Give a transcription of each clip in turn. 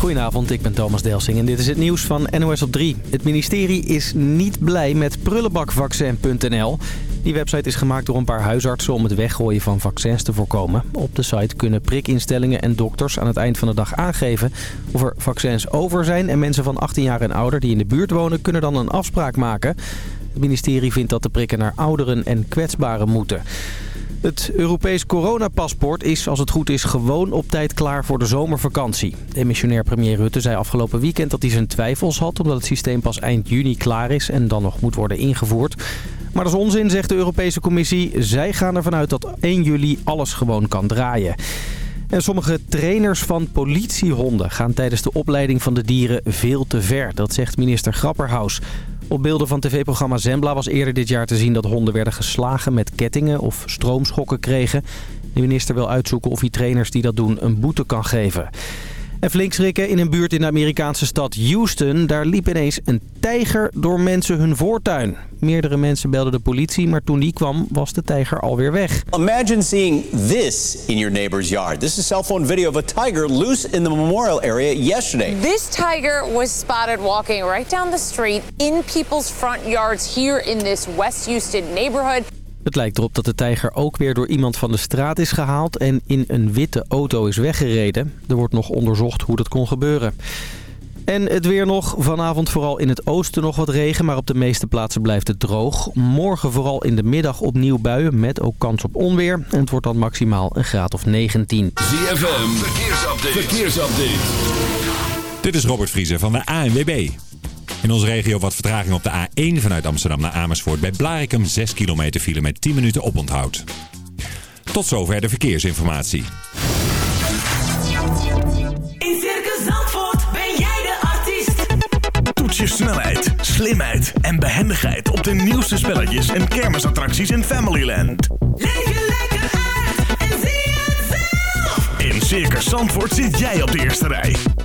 Goedenavond, ik ben Thomas Delsing en dit is het nieuws van NOS op 3. Het ministerie is niet blij met prullenbakvaccin.nl. Die website is gemaakt door een paar huisartsen om het weggooien van vaccins te voorkomen. Op de site kunnen prikinstellingen en dokters aan het eind van de dag aangeven of er vaccins over zijn. En mensen van 18 jaar en ouder die in de buurt wonen kunnen dan een afspraak maken. Het ministerie vindt dat de prikken naar ouderen en kwetsbaren moeten. Het Europees coronapaspoort is, als het goed is, gewoon op tijd klaar voor de zomervakantie. Demissionair premier Rutte zei afgelopen weekend dat hij zijn twijfels had... omdat het systeem pas eind juni klaar is en dan nog moet worden ingevoerd. Maar dat is onzin, zegt de Europese Commissie. Zij gaan ervan uit dat 1 juli alles gewoon kan draaien. En sommige trainers van politiehonden gaan tijdens de opleiding van de dieren veel te ver. Dat zegt minister Grapperhaus. Op beelden van tv-programma Zembla was eerder dit jaar te zien dat honden werden geslagen met kettingen of stroomschokken kregen. De minister wil uitzoeken of hij trainers die dat doen een boete kan geven. En flink schrikken in een buurt in de Amerikaanse stad Houston. Daar liep ineens een tijger door mensen hun voortuin. Meerdere mensen belden de politie, maar toen die kwam was de tijger alweer weg. Imagine seeing this in your neighbor's yard. This is cell phone video of a tiger loose in the memorial area yesterday. This tiger was spotted walking right down the street in people's front yards here in this West Houston neighborhood. Het lijkt erop dat de tijger ook weer door iemand van de straat is gehaald en in een witte auto is weggereden. Er wordt nog onderzocht hoe dat kon gebeuren. En het weer nog. Vanavond vooral in het oosten nog wat regen, maar op de meeste plaatsen blijft het droog. Morgen vooral in de middag opnieuw buien met ook kans op onweer. En het wordt dan maximaal een graad of 19. ZFM, verkeersupdate. verkeersupdate. Dit is Robert Vriezer van de ANWB. In onze regio wat vertraging op de A1 vanuit Amsterdam naar Amersfoort. Bij Blarikum 6 kilometer file met 10 minuten oponthoud. Tot zover de verkeersinformatie. In Circus Zandvoort ben jij de artiest. Toets je snelheid, slimheid en behendigheid op de nieuwste spelletjes en kermisattracties in Familyland. Leef je lekker uit en zie het zelf. In Circus Zandvoort zit jij op de eerste rij.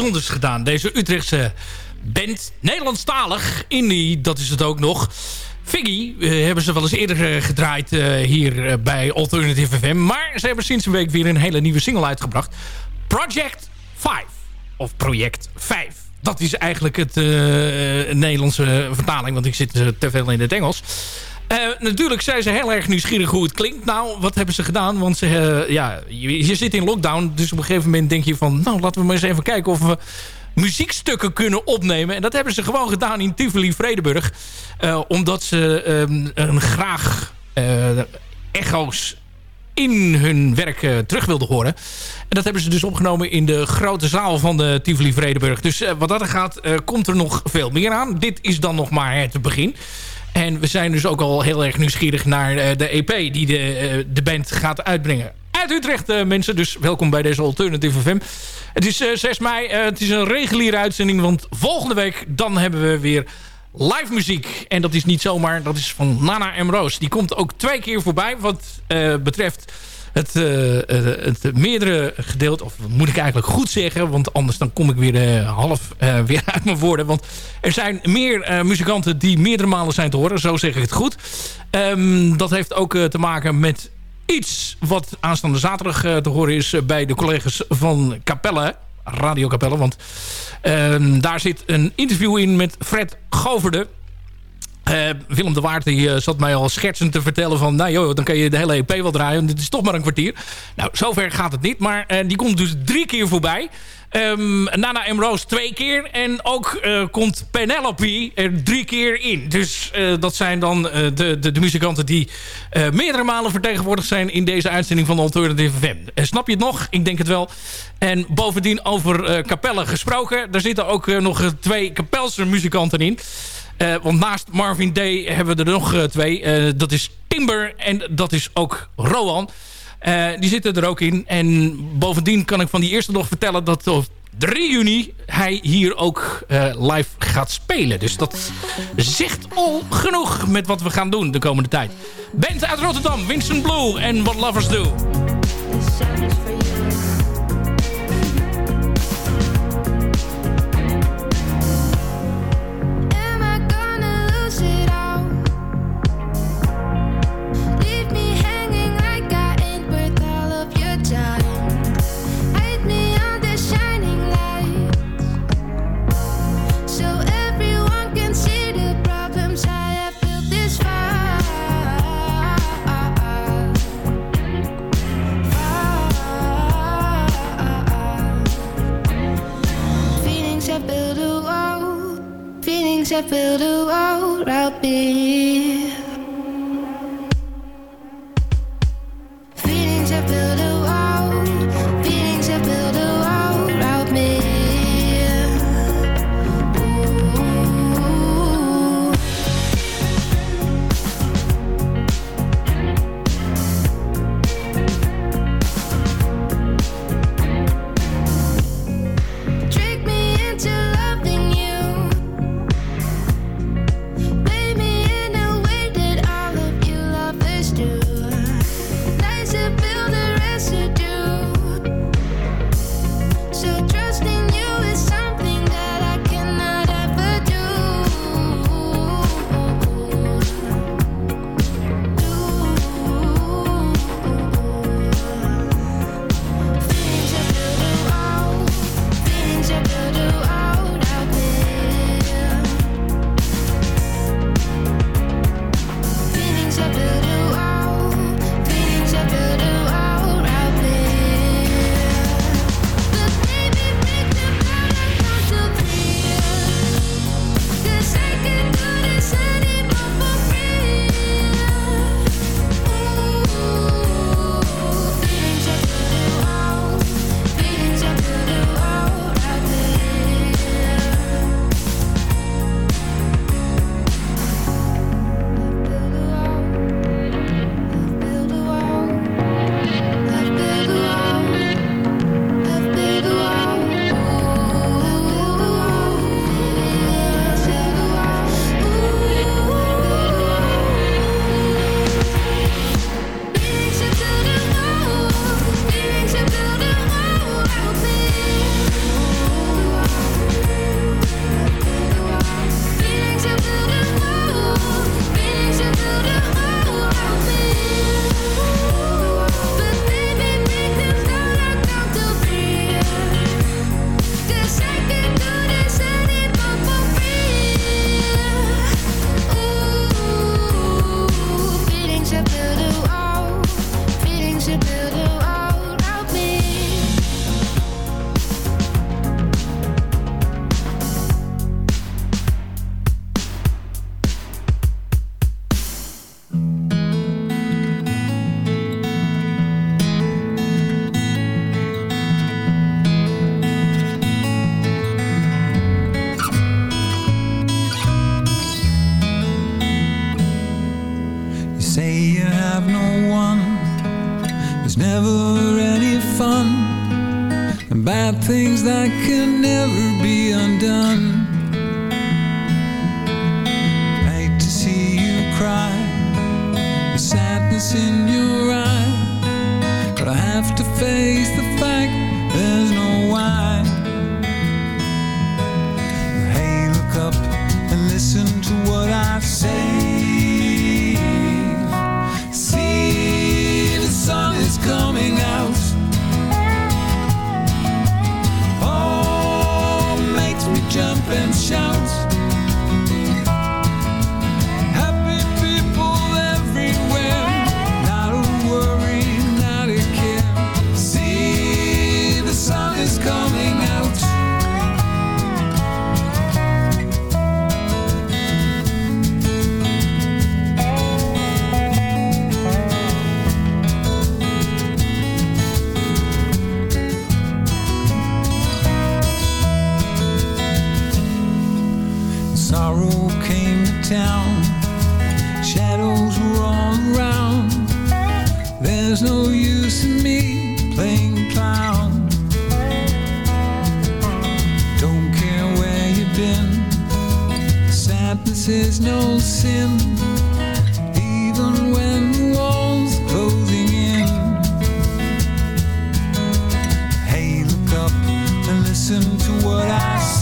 Bijzonders gedaan. Deze Utrechtse band, Nederlandstalig, indie, dat is het ook nog. Figgy eh, hebben ze wel eens eerder eh, gedraaid eh, hier bij Alternative FM. Maar ze hebben sinds een week weer een hele nieuwe single uitgebracht. Project 5. Of Project 5. Dat is eigenlijk het Nederlandse vertaling, want ik zit te veel in het Engels. Eh, natuurlijk zijn ze heel erg nieuwsgierig hoe het klinkt. Nou, wat hebben ze gedaan? Want ze, eh, ja, je, zit in lockdown, dus op een gegeven moment denk je van... nou, laten we maar eens even kijken of we muziekstukken kunnen opnemen. En dat hebben ze gewoon gedaan in Tivoli-Vredenburg. Eh, omdat ze ehm, een graag echo's in hun werk terug wilden horen. En dat hebben ze dus opgenomen in de grote zaal van de Tivoli Vredenburg. Dus wat dat er gaat, komt er nog veel meer aan. Dit is dan nog maar het begin. En we zijn dus ook al heel erg nieuwsgierig naar eh, de EP die de, eh, de band gaat uitbrengen. Uit Utrecht eh, mensen, dus welkom bij deze Alternative FM. Het is eh, 6 mei, het is een reguliere uitzending, want volgende week dan hebben we weer live muziek. En dat is niet zomaar, dat is van Nana M. Roos. Die komt ook twee keer voorbij wat betreft het, eh, eh, het meerdere gedeelte, of moet ik eigenlijk goed zeggen, want anders dan kom ik weer eh, half weer uit mijn woorden. Want er zijn meer muzikanten die meerdere malen zijn te horen, zo zeg ik het goed. Ehm, dat heeft ook te maken met iets wat aanstaande zaterdag te horen is bij de collega's van Capelle, Radio Capelle. Want ehm, daar zit een interview in met Fred Goverde. Eh, Willem de Waard die, eh, zat mij al schertsend te vertellen van... nou joh, dan kan je de hele EP wel draaien. Dit is toch maar een kwartier. Nou, zover gaat het niet. Maar eh, die komt dus drie keer voorbij. Ehm, Nana M. Rose twee keer. En ook komt Penelope er drie keer in. Dus dat zijn dan de, de, de muzikanten die meerdere malen vertegenwoordigd zijn... in deze uitzending van Alternative FM. Snap je het nog? Ik denk het wel. En bovendien over Capelle gesproken. Daar zitten ook nog twee Kapelse muzikanten in. Eh, want naast Marvin Day hebben we er nog eh, twee. Eh, dat is Timber en dat is ook Rowan. Die zitten er ook in. En bovendien kan ik van die eerste nog vertellen... dat op 3 juni hij hier ook live gaat spelen. Dus dat zegt al genoeg met wat we gaan doen de komende tijd. Band uit Rotterdam, Vincent Blue en What Lovers Do. Feelings have built a wall around me. That can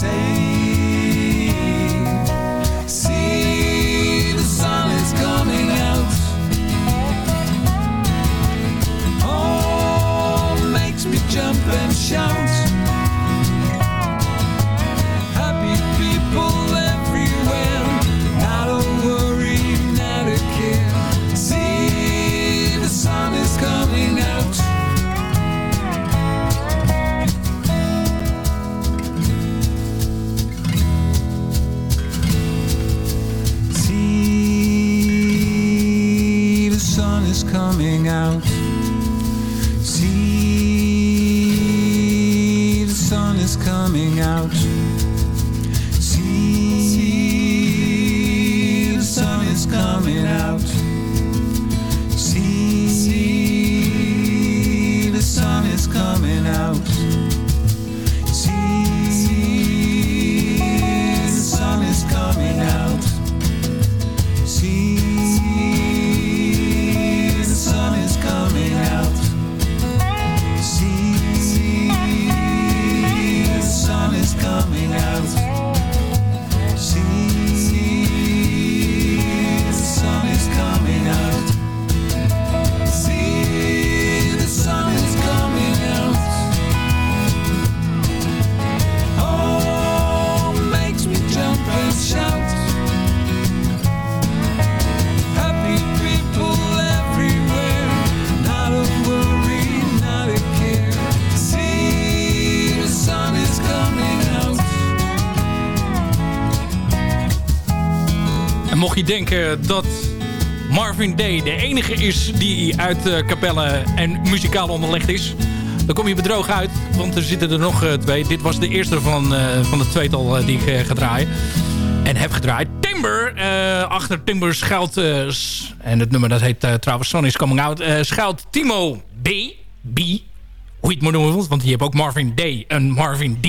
say. Dat Marvin Day de enige is die uit uh, Capelle en muzikaal onderlegd is... dan kom je bedroog uit, want er zitten er nog uh, twee. Dit was de eerste van, van het tweetal die ik ga draaien. En heb gedraaid. Timber, achter Timber schuilt... en het nummer dat heet trouwens Sun is Coming Out... schuilt Timo B. B hoe je het moet noemen, want je hebt ook Marvin Day en Marvin D.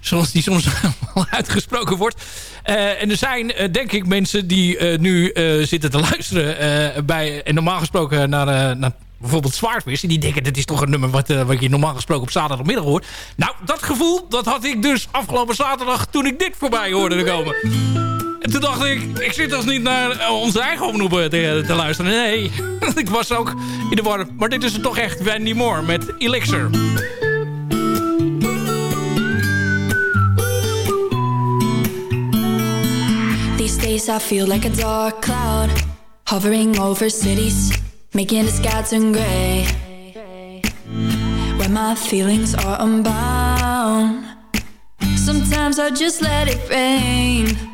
Zoals die soms uitgesproken wordt. Uh, en er zijn, uh, denk ik, mensen die uh, nu zitten te luisteren... bij, en normaal gesproken naar, naar bijvoorbeeld Zwaardvis... en die denken, dit is toch een nummer wat, wat je normaal gesproken op zaterdagmiddag hoort. Nou, dat gevoel, dat had ik dus afgelopen zaterdag... toen ik dit voorbij hoorde komen. En toen dacht ik, ik zit dus niet naar onze eigen omroepen te, te luisteren. Nee, ik was ook in de war. Maar dit is het toch echt Wendy Moore met Elixir. These days I feel like a dark cloud Hovering over cities Making the sky turn gray When my feelings are unbound Sometimes I just let it rain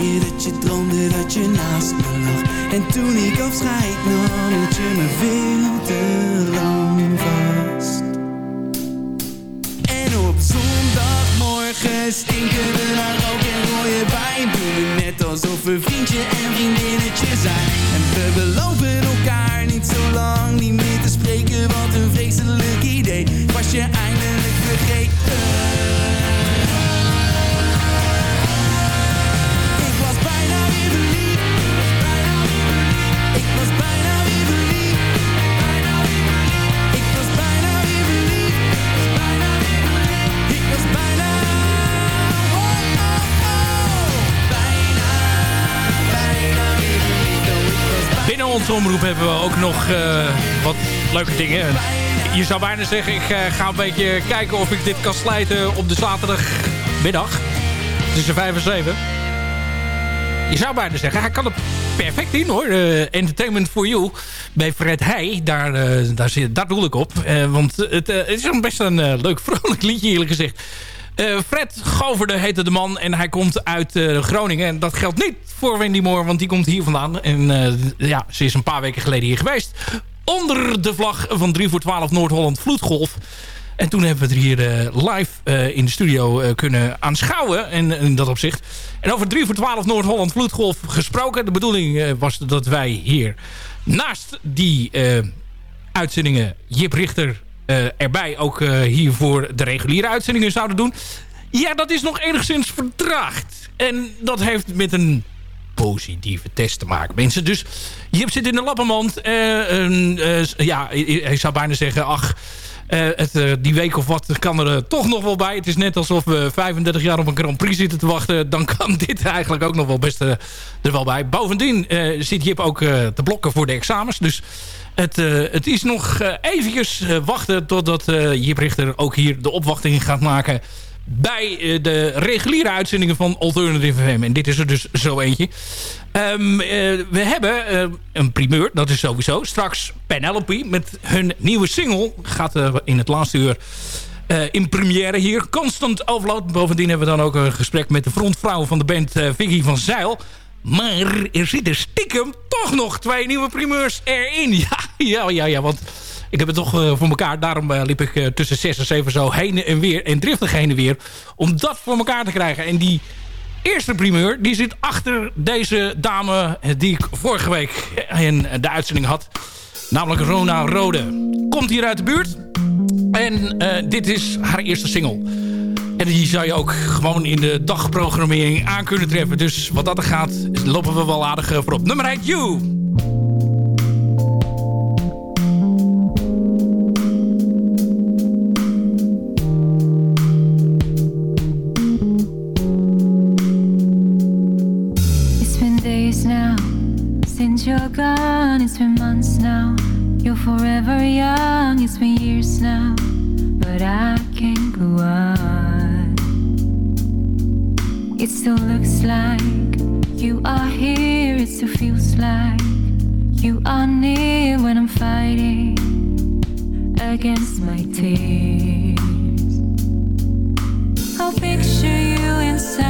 Dat je droomde dat je naast me lag. En toen ik afscheid nam hield je me veel te lang vast. En op zondagmorgen stinken we naar onze omroep hebben we ook nog eh, wat leuke dingen. Je zou bijna zeggen, ik eh, ga een beetje kijken of ik dit kan slijten op de zaterdagmiddag. Tussen 5 en 7. Je zou bijna zeggen, hij kan er perfect in hoor. Eh, Entertainment for You bij Fred Heij, daar, daar, zit, daar doe ik op. Want het, het is best een leuk vrolijk liedje eerlijk gezegd. Eh, Fred Goverde heette de man en hij komt uit eh, Groningen. En dat geldt niet voor Wendy Moore, want die komt hier vandaan. En eh, ja, ze is een paar weken geleden hier geweest onder de vlag van 3 voor 12 Noord-Holland Vloedgolf. En toen hebben we het hier live in de studio kunnen aanschouwen. En in dat opzicht. En over 3 voor 12 Noord-Holland Vloedgolf gesproken. De bedoeling was dat wij hier naast die uitzendingen Jip Richter erbij ook hier voor de reguliere uitzendingen zouden doen. Ja, dat is nog enigszins vertraagd. En dat heeft met een positieve test te maken, mensen. Dus Jip zit in de lappenmand. ja, hij zou bijna zeggen, ach... Het, die week of wat kan er toch nog wel bij. Het is net alsof we 35 jaar op een Grand Prix zitten te wachten. Dan kan dit eigenlijk ook nog wel best er wel bij. Bovendien zit Jip ook te blokken voor de examens. Dus het, het is nog eventjes wachten totdat Jip Richter ook hier de opwachting gaat maken bij de reguliere uitzendingen van Alternative FM. En dit is er dus zo eentje. Um, we hebben uh, een primeur, dat is sowieso. Straks Penelope met hun nieuwe single. Gaat uh, in het laatste uur in première hier. Constant Overload. Bovendien hebben we dan ook een gesprek met de frontvrouw van de band Vicky van Zeil. Maar er zitten stiekem toch nog twee nieuwe primeurs erin. Ja, ja, ja, ja want ik heb het toch voor elkaar. Daarom liep ik tussen 6 en 7 zo heen en weer. En driftig heen en weer. Om dat voor elkaar te krijgen. En die eerste primeur die zit achter deze dame die ik vorige week in de uitzending had. Namelijk Rona Rode. Komt hier uit de buurt. En dit is haar eerste single. En die zou je ook gewoon in de dagprogrammering aan kunnen treffen. Dus wat dat er gaat, lopen we wel aardig voorop. Nummer 1, You! since you're gone, it's been months now. You're forever young, it's been years now. But I can't go on. It still looks like you are here, it still feels like you are near when I'm fighting against my tears. I'll picture you inside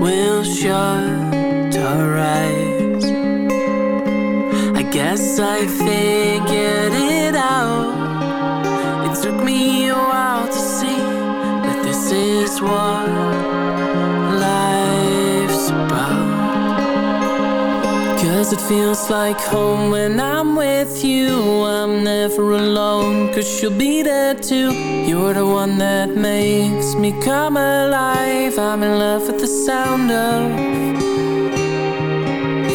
will shut our eyes. I guess I figured it out. It took me a while to see that this is what feels like home when I'm with you. I'm never alone, cause you'll be there too. You're the one that makes me come alive. I'm in love with the sound of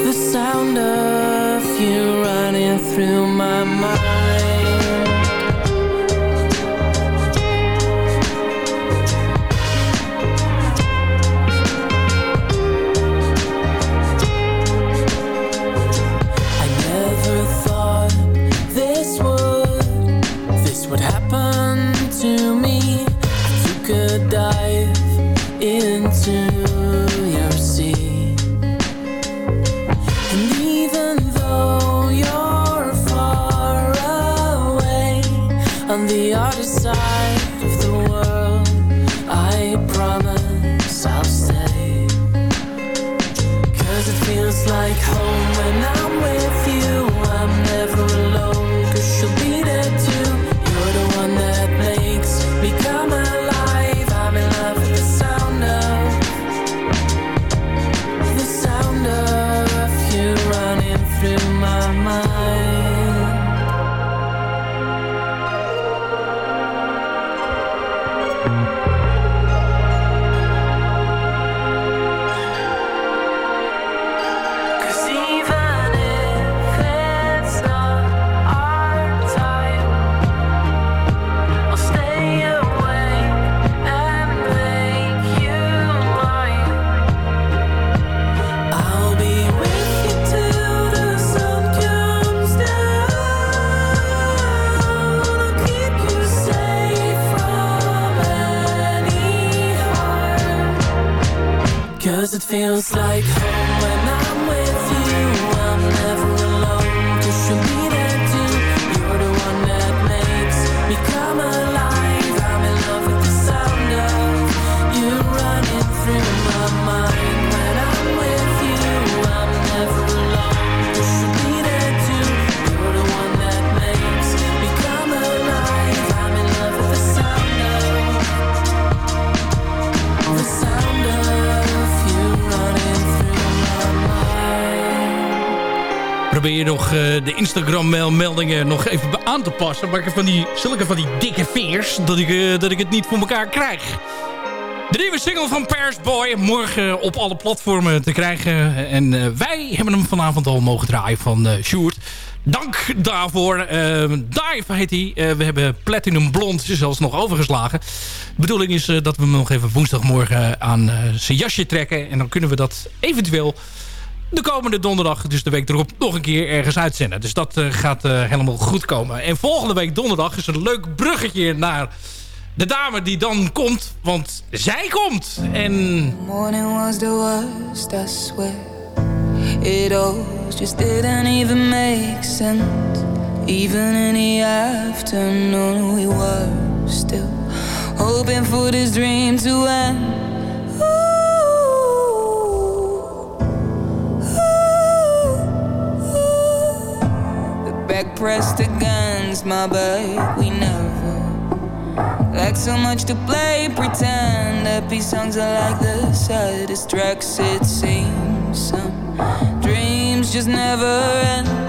the sound of you running through my mind. Instagram-meldingen nog even aan te passen. Maar ik heb van die, zulke van die dikke veers dat ik, eh, dat ik het niet voor elkaar krijg. De nieuwe single van Paris Boy. Morgen op alle platformen te krijgen. En eh, wij hebben hem vanavond al mogen draaien van eh Sjoerd. Dank daarvoor. Eh Dive heet hij. We hebben Platinum Blond zelfs nog overgeslagen. De bedoeling is dat we hem nog even woensdagmorgen aan zijn jasje trekken. En dan kunnen we dat eventueel de komende donderdag, dus de week erop, nog een keer ergens uitzenden. Dus dat eh, gaat eh, helemaal goed komen. En volgende week donderdag is een leuk bruggetje naar de dame die dan komt. Want zij komt. En Morning was the worst, I swear. It all just didn't even make sense. Even in the afternoon, we were still hoping for this dream to end. Pressed against my back, we never like so much to play pretend Happy songs are like the saddest tracks it seems. Some dreams just never end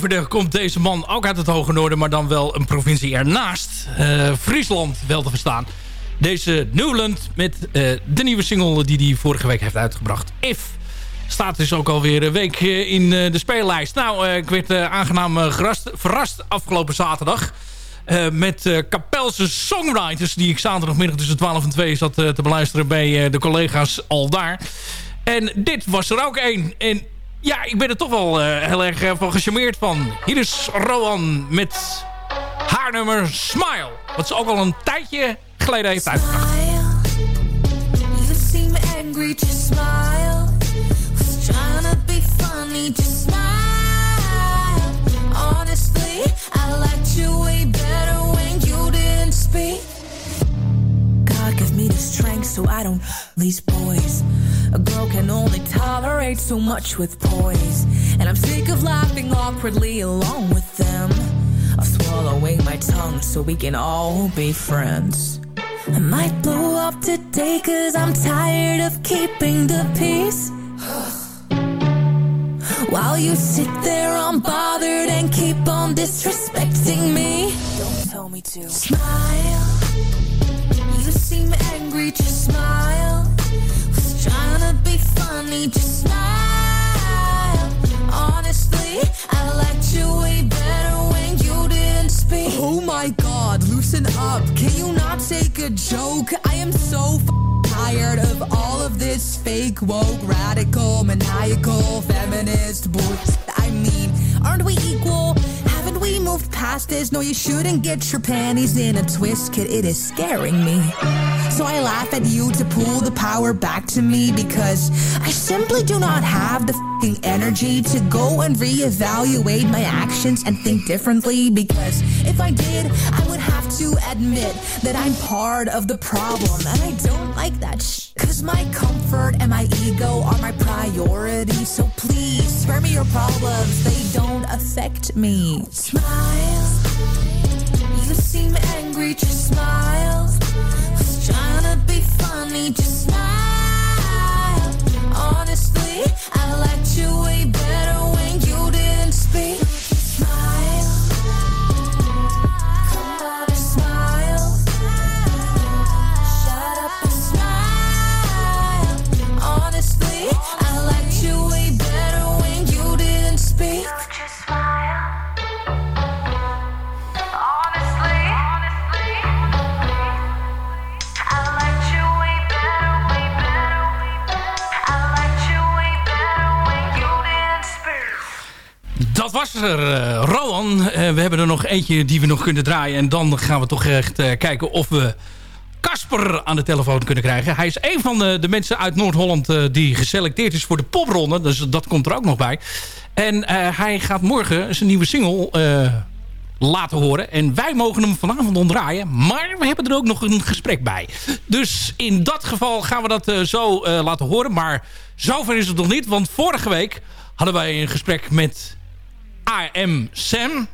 Goverde komt deze man ook uit het Hoge Noorden... maar dan wel een provincie ernaast. Eh, Friesland wel te verstaan. Deze Newland met eh, de nieuwe single die hij vorige week heeft uitgebracht. If staat dus ook alweer een week eh, in de speellijst. Nou, ik werd aangenaam verrast afgelopen zaterdag... met Kapelse songwriters... die ik zaterdagmiddag tussen 12 en 2 zat te beluisteren... bij de collega's al daar. En dit was er ook één. En ja, ik ben er toch wel eh, heel erg eh, van gecharmeerd van. Hier is Rowan met haar nummer Smile. Wat ze ook al een tijdje geleden heeft uitgebracht. Honestly, I liked you way better when you didn't speak. God give me the strength so I don't these boys. A girl can only tolerate so much with poise. And I'm sick of laughing awkwardly along with them. Of swallowing my tongue so we can all be friends. I might blow up today cause I'm tired of keeping the peace. While you sit there unbothered and keep on disrespecting me. Don't tell me to smile. You seem angry, just smile. Be funny, just smile. Honestly, I liked you way better when you didn't speak. Oh my god, loosen up. Can you not take a joke? I am so tired of all of this fake, woke, radical, maniacal, feminist bullshit. I mean, aren't we equal? Haven't we moved past this? No, you shouldn't get your panties in a twist, kid. It is scaring me. So I laugh at you to pull the power back to me because I simply do not have the energy to go and reevaluate my actions and think differently because if I did, I would have to admit that I'm part of the problem and I don't like that sh- Cause my comfort and my ego are my priority So please spare me your problems, they don't affect me Smile. You seem angry, just smile. Eentje die we nog kunnen draaien. En dan gaan we toch echt eh, kijken of we Casper aan de telefoon kunnen krijgen. Hij is een van de, de mensen uit Noord-Holland eh, die geselecteerd is voor de popronde. Dus dat komt er ook nog bij. En eh, hij gaat morgen zijn nieuwe single laten horen. En wij mogen hem vanavond ontdraaien. Maar we hebben er ook nog een gesprek bij. Dus in dat geval gaan we dat zo laten horen. Maar zover is het nog niet. Want vorige week hadden wij een gesprek met AM Sam.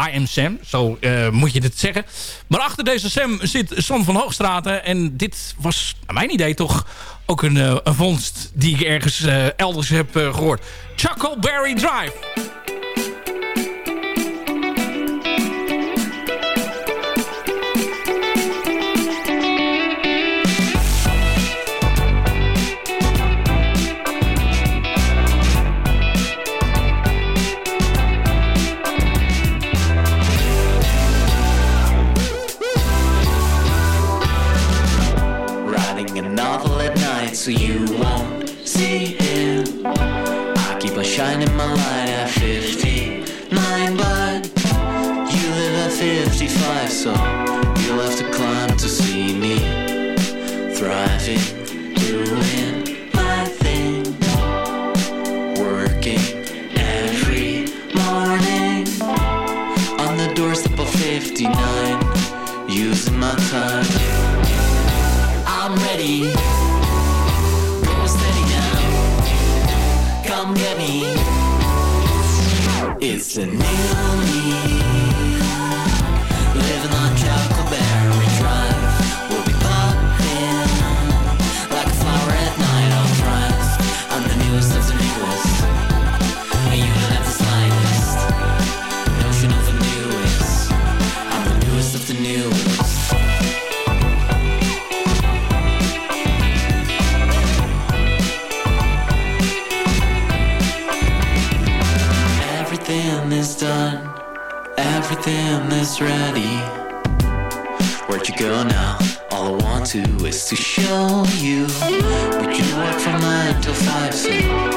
AM Sam, zo eh, moet je het zeggen. Maar achter deze Sam zit Sam van Hoogstraten. En dit was, naar mijn idee, toch ook een, eh, een vondst die ik ergens eh, elders heb eh, gehoord. Chuckleberry Drive. So you won't see him. I keep on shining my light at 59, but you live at 55, so you'll have to climb to see me. Thriving, doing It's from 9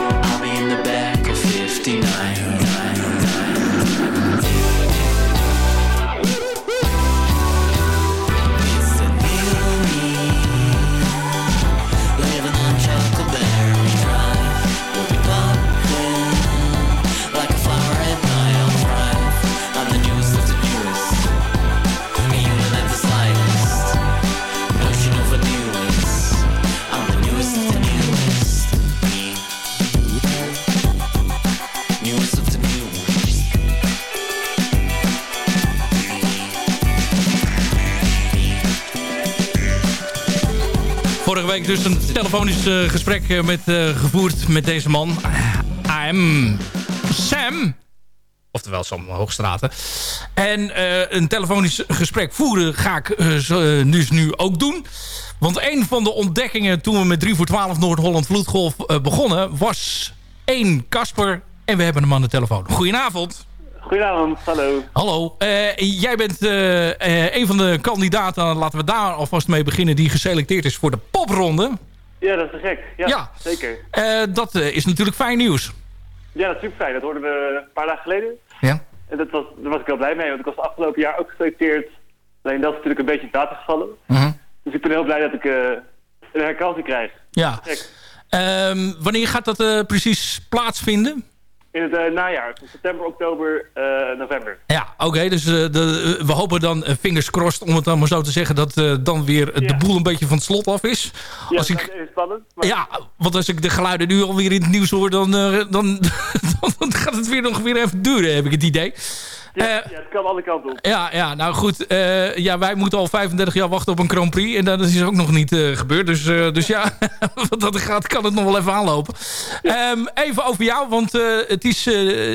Vorige week dus een telefonisch eh, gesprek eh, met, eh, gevoerd met deze man. I'm Sam. Oftewel Sam Hoogstraten. En een telefonisch gesprek voeren ga ik dus nu ook doen. Want een van de ontdekkingen toen we met 3 voor 12 Noord-Holland Vloedgolf begonnen... was één Kasper en we hebben hem aan de telefoon. Goedenavond. Goedenavond, hallo. Hallo, eh, jij bent eh, eh, een van de kandidaten, laten we daar alvast mee beginnen, die geselecteerd is voor de popronde. Ja, dat is gek. Ja, Ja. zeker. Dat is natuurlijk fijn nieuws. Ja, dat is super fijn. Dat hoorden we een paar dagen geleden. Ja. En dat was, daar was ik heel blij mee, want ik was afgelopen jaar ook geselecteerd. Alleen dat is natuurlijk een beetje het water gevallen. Mhm. Dus ik ben heel blij dat ik een herkansing krijg. Ja. Ehm, wanneer gaat dat precies plaatsvinden? In het eh, najaar, van september, oktober, eh, november. Ja, oké. dus eh, de, we hopen dan, fingers crossed, om het dan maar zo te zeggen... dat dan weer de boel een beetje van het slot af is. Ja, Als dat ik, is spannend. Maar ja, want als ik de geluiden nu alweer in het nieuws hoor... dan, dan, dan gaat het weer nog weer even duren, heb ik het idee. Ja, Eh, ja, het kan alle kanten op. Ja, ja nou goed. eh, ja, wij moeten al 35 jaar wachten op een Grand Prix. En dat is ook nog niet eh, gebeurd. Dus, dus ja, wat dat gaat, kan het nog wel even aanlopen. Ehm, even over jou, want het, is,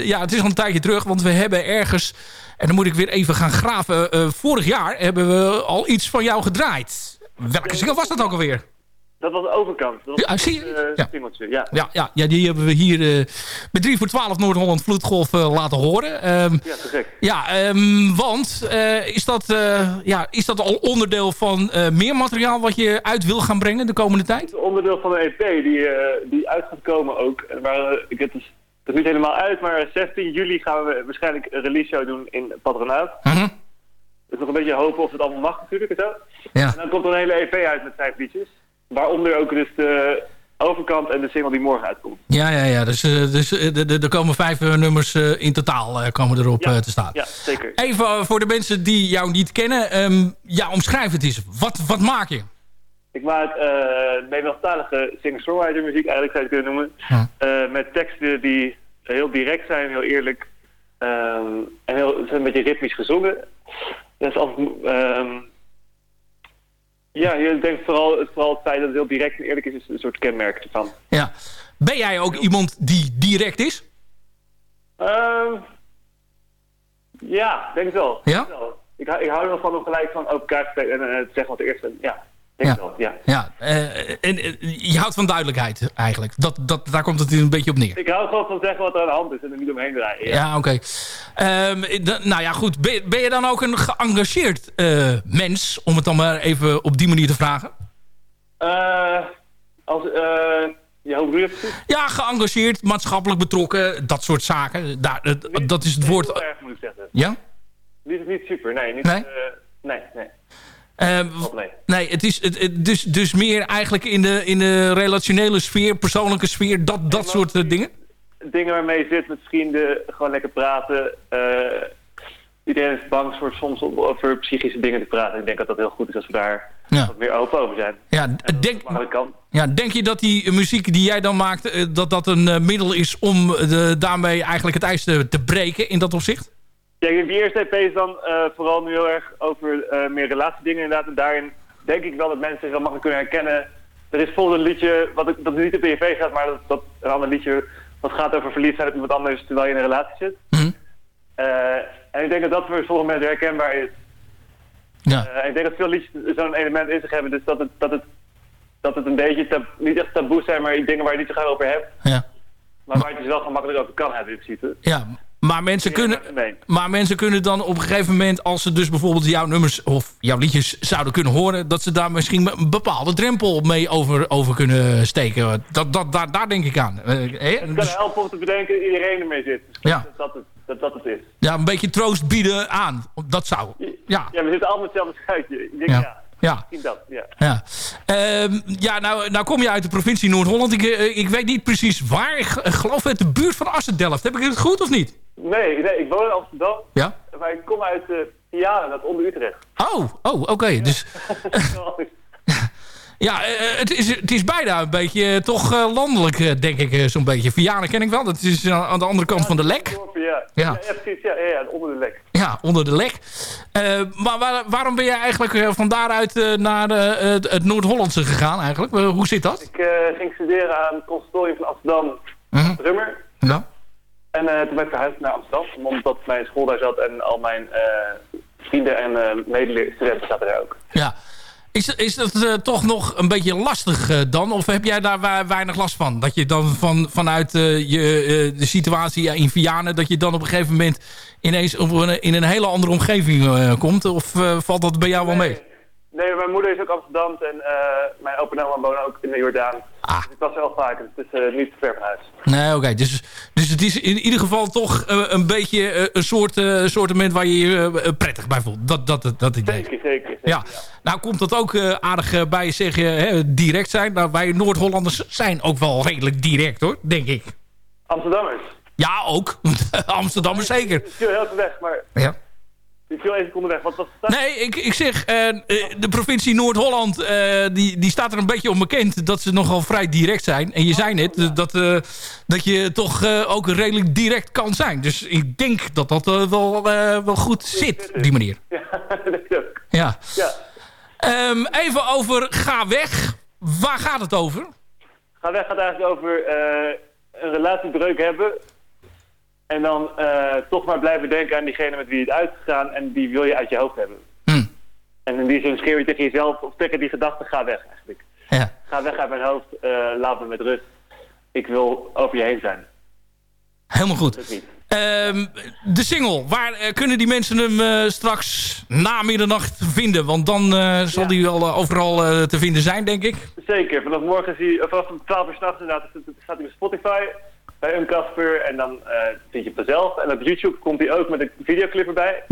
ja, het is al een tijdje terug. Want we hebben ergens... En dan moet ik weer even gaan graven. vorig jaar hebben we al iets van jou gedraaid. Welke single was dat ook alweer? Dat was de overkant. Dat was Ja, zie je? het eh, Ja. ja. Ja, ja, ja die hebben we hier eh met 3 voor 12 Noord-Holland Vloedgolf eh, laten horen. Ehm, Ja, te gek. ja, ehm, want is, dat, ja, is dat al onderdeel van meer materiaal wat je uit wil gaan brengen de komende tijd? Het is onderdeel van een EP die, die uit gaat komen ook. Waar, ik heb dus is niet helemaal uit, maar 16 juli gaan we waarschijnlijk een release show doen in Patronaat. Mhm. Dus nog een beetje hopen of het allemaal mag natuurlijk en zo. Ja. En dan komt er een hele EP uit met vijf liedjes. Waaronder ook dus de overkant en de single die morgen uitkomt. Ja, ja, ja. Dus, eh, dus eh, er komen vijf eh, nummers in totaal komen erop te staan. Ja, zeker. Even voor de mensen die jou niet kennen. ehm, ja, omschrijf het eens. Wat, wat maak je? Ik maak eh Nederlandstalige singer-songwriter muziek, eigenlijk zou je het kunnen noemen. Met teksten die heel direct zijn, heel eerlijk. ehm, en heel, een beetje ritmisch gezongen. Dat is altijd... ehm, ja, ik denk vooral, vooral het feit dat het heel direct en eerlijk is, is een soort kenmerk ervan. Ja. Ben jij ook iemand die direct is? Ehm, ja, denk het wel. Ja? Ik, hou- ik hou er wel van om gelijk van open kaart te spelen en eh, te zeggen wat eerst. en- Ja, Ja. wel. Ja. Ja. eh, en, eh, je houdt van duidelijkheid eigenlijk. Dat, dat, daar komt het een beetje op neer. Ik hou gewoon van zeggen wat er aan de hand is en er niet omheen draaien. Ja, oké. Ehm, nou ja, goed. Ben, ben je dan ook een geëngageerd eh, mens? Om het dan maar even op die manier te vragen. Als, ja, hoe? Ja, geëngageerd, maatschappelijk betrokken, dat soort zaken. Daar, eh, dat is het woord. Erg moet ik zeggen. Ja? Niet, niet super, nee. Niet, Nee? nee, nee. Ehm, nee. nee, het is het, het- dus, dus meer eigenlijk in de, in de relationele sfeer, persoonlijke sfeer, dat, dat soort eh, dingen. Dingen waarmee je zit met vrienden, gewoon lekker praten. eh, iedereen is bang voor soms om over psychische dingen te praten. Ik denk dat dat heel goed is als we daar Ja. wat meer open over zijn. Ja, denk, ja, denk je dat die muziek die jij dan maakt, eh, dat dat een middel is om de, daarmee eigenlijk het ijs te, te breken in dat opzicht? Ja, ik denk die eerste EP is dan eh, vooral nu heel erg over eh, meer relatiedingen inderdaad. En daarin denk ik wel dat mensen zich wel makkelijk kunnen herkennen. Er is bijvoorbeeld een liedje, wat ik, dat niet op de EP gaat, maar dat, dat een ander liedje wat gaat over verliefd zijn op iemand anders terwijl je in een relatie zit. Mhm. Eh, en ik denk dat dat voor sommige mensen herkenbaar is. Ja. Ik denk dat veel liedjes zo'n element in zich hebben, dus dat het, dat het, dat het een beetje, niet echt taboe zijn, maar dingen waar je niet zo graag over hebt. Ja. Maar waar je het dus wel gemakkelijk over kan hebben in principe. Ja, maar mensen, kunnen, maar mensen kunnen dan op een gegeven moment... als ze dus bijvoorbeeld jouw nummers of jouw liedjes zouden kunnen horen... dat ze daar misschien een bepaalde drempel mee over, over kunnen steken. Dat, dat, daar, daar denk ik aan. Eh? Het kan Dus, helpen om te bedenken dat iedereen ermee zit. Misschien Ja. dat, dat, het, dat dat het is. ja, een beetje troost bieden aan. Dat zou. Ja, Ja, we zitten allemaal hetzelfde schuitje. Ik denk, Ja. ja. Ja. Misschien dat, ja. ja. Ehm, ja nou, nou kom je uit de provincie Noord-Holland. Ik, eh, ik weet niet precies waar. Ik geloof uit de buurt van Assen-Delft. Heb ik het goed of niet? Nee, nee, ik woon in Amsterdam. Ja? Maar ik kom uit uh, Vianen, dat onder Utrecht. Oh, oh oké. Dus Ja, eh, het, is, het is bijna een beetje eh, toch eh, landelijk, eh, denk ik, eh, zo'n beetje. Vianen ken ik wel, dat is eh, aan de andere kant van de lek. Ja, ja. Ja. ja, precies. Ja, ja, ja, onder de lek. Ja, onder de lek. Eh, maar waar- waarom ben je eigenlijk eh, van daaruit eh, naar eh, het, Noord-Hollandse gegaan eigenlijk? Eh, hoe zit dat? Ik eh, ging studeren aan het conservatorium van Amsterdam, Mhm. drummer. Ja. En eh, toen ben ik verhuisd naar Amsterdam, omdat mijn school daar zat en al mijn eh, vrienden en eh medestudenten zaten daar ook. Ja. Is, is dat toch nog een beetje lastig dan? Of heb jij daar weinig last van? Dat je dan van, vanuit je, de situatie in Vianen... dat je dan op een gegeven moment ineens op een, in een hele andere omgeving komt? Of valt dat bij jou wel mee? Nee, mijn moeder is ook Amsterdam en eh, mijn opa en oma wonen ook in de Jordaan. Ah. Dus ik was wel vaak, dus het is eh, niet te ver van huis. Nee, oké. Dus, dus het is in ieder geval toch eh, een beetje een soort soortement waar je je prettig bij voelt. Dat, dat, dat idee. Zeker, zeker. zeker. Ja. Nou komt dat ook aardig bij je zeggen, hè, direct zijn. Nou, wij Noord-Hollanders zijn ook wel redelijk direct hoor, denk ik. Amsterdammers. Ja, ook. Amsterdammers zeker. Ik viel heel weg, maar Ja. Ik viel even seconden weg. Wat was het? Nee, ik, ik zeg, eh, eh, de provincie Noord-Holland, eh, die, die staat er een beetje om bekend dat ze nogal vrij direct zijn. En je zei net dat, dat je toch ook redelijk direct kan zijn. Dus ik denk dat dat wel, wel goed zit op die manier. Ja, dat ook. Ja. Ja. Ehm, even over Ga Weg. Waar gaat het over? Ga weg gaat eigenlijk over een relatiebreuk hebben. En dan eh, toch maar blijven denken aan diegene met wie je het uitgegaan. En die wil je uit je hoofd hebben. Hmm. En in die zin schreeuw je tegen jezelf of tegen die gedachte, ga weg eigenlijk. Ja. Ga weg uit mijn hoofd, eh, laat me met rust. Ik wil over je heen zijn. Helemaal goed. Ehm, de single, waar eh, kunnen die mensen hem straks na middernacht vinden? Want dan zal die wel overal te vinden zijn, denk ik. Zeker, vanaf morgen zie je, vanaf 12 uur s'nachts inderdaad, staat hij op Spotify. Bij een Casper en dan eh, vind je het vanzelf. En op YouTube komt hij ook met een videoclip erbij.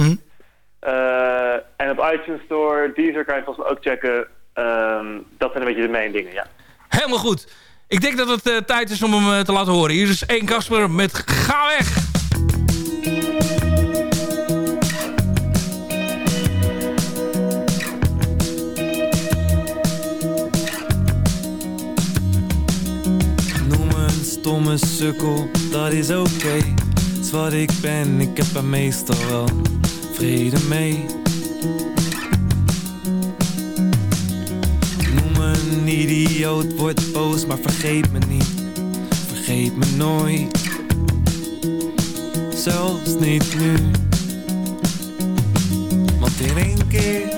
Eh, en op iTunes Store, Deezer kan je volgens mij ook checken. Ehm, dat zijn een beetje de main dingen, ja. Helemaal goed. Ik denk dat het eh, tijd is om hem eh, te laten horen. Hier is één Kasper met Ga weg! Me een stomme sukkel, dat is oké. Is wat ik ben, ik heb er meestal wel vrede mee. Noem me een idioot, word boos, maar vergeet me niet. Vergeet me nooit. Zelfs niet nu. Want in één keer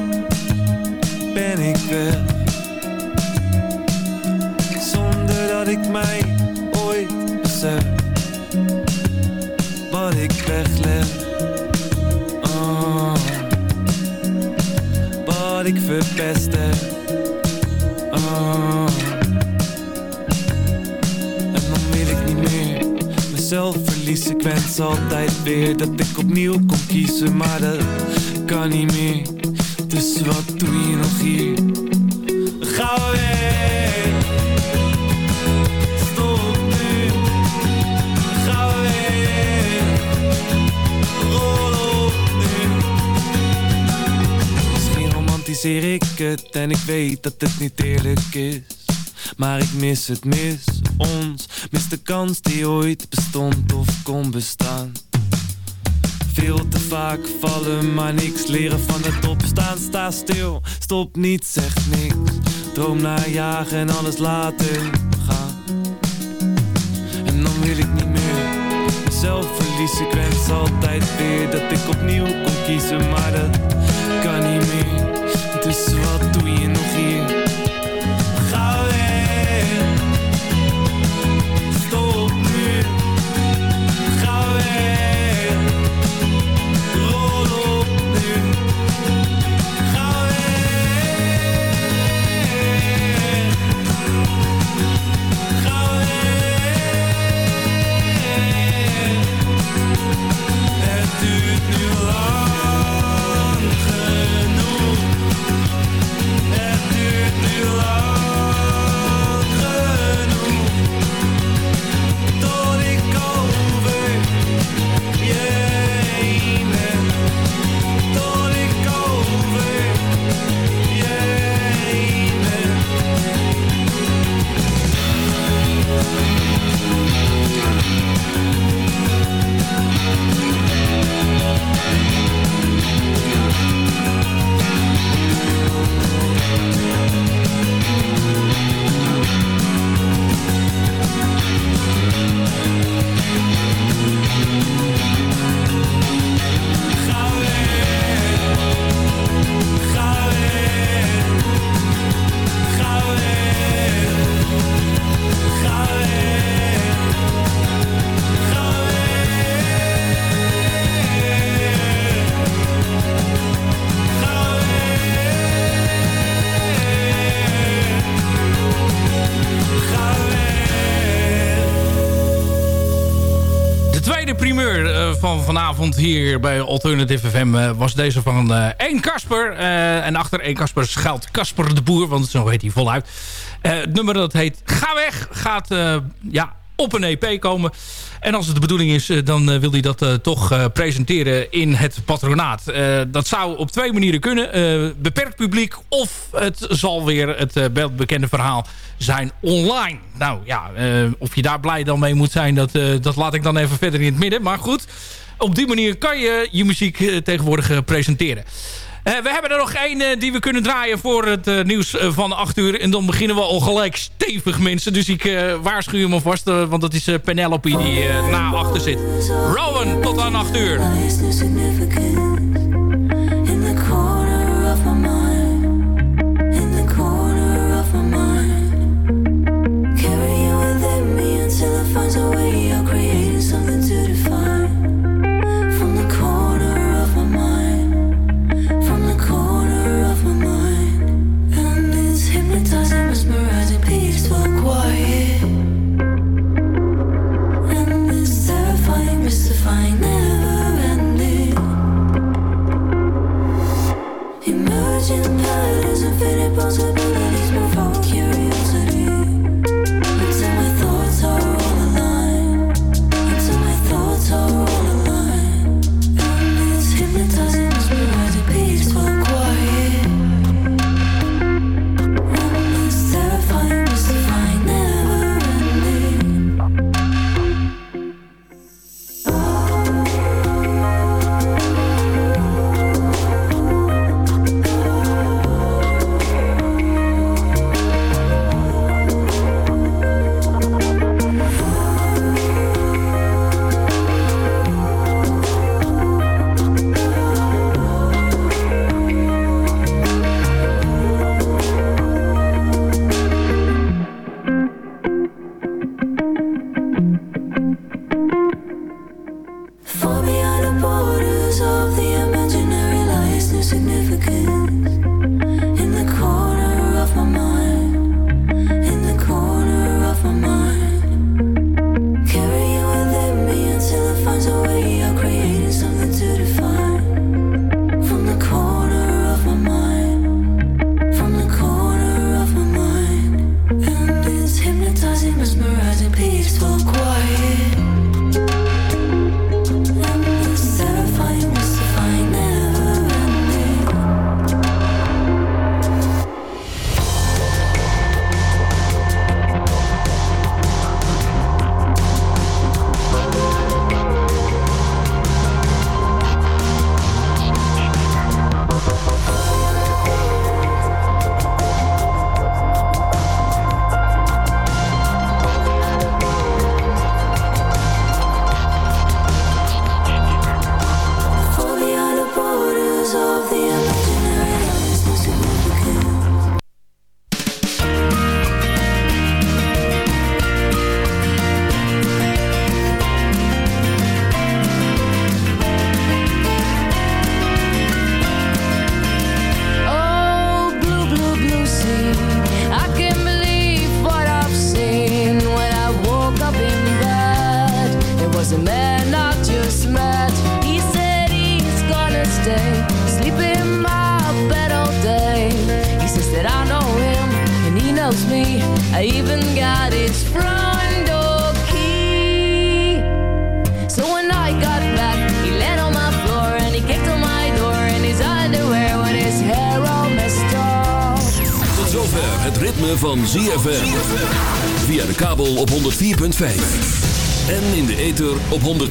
ik verpest heb oh. En dan wil ik niet meer Mezelf verliezen Ik wens altijd weer dat ik opnieuw kon kiezen Maar dat kan niet meer Dus wat doe je nog hier? Ik het en ik weet dat het niet eerlijk is. Maar ik mis het, mis ons, mis de kans die ooit bestond of kon bestaan. Veel te vaak vallen, maar niks leren van het opstaan. Sta stil, stop niet, zeg niks. Droom naar jagen en alles laten gaan. En dan wil ik niet meer mezelf verliezen. Ik wens altijd weer dat ik opnieuw kon kiezen, maar dat kan niet meer. Dus wat vanavond hier bij Alternative FM eh, was deze van eh één Kasper. Eh, en achter één Kasper schuilt Kasper de Boer, want zo heet hij voluit. Het nummer dat heet Ga Weg gaat ja, op een EP komen. En als het de bedoeling is, dan wil hij dat toch presenteren in het patronaat. Dat zou op twee manieren kunnen. Beperkt publiek of het zal weer het bekende verhaal zijn online. Nou ja, of je daar blij dan mee moet zijn, dat, dat laat ik dan even verder in het midden. Maar goed, op die manier kan je je muziek eh, tegenwoordig eh, presenteren. Eh, we hebben er nog één die we kunnen draaien voor het nieuws van 8 uur. En dan beginnen we al gelijk stevig mensen. Dus ik waarschuw hem alvast, eh, want dat is Penelope die na achter zit. Rowan, tot aan 8 uur.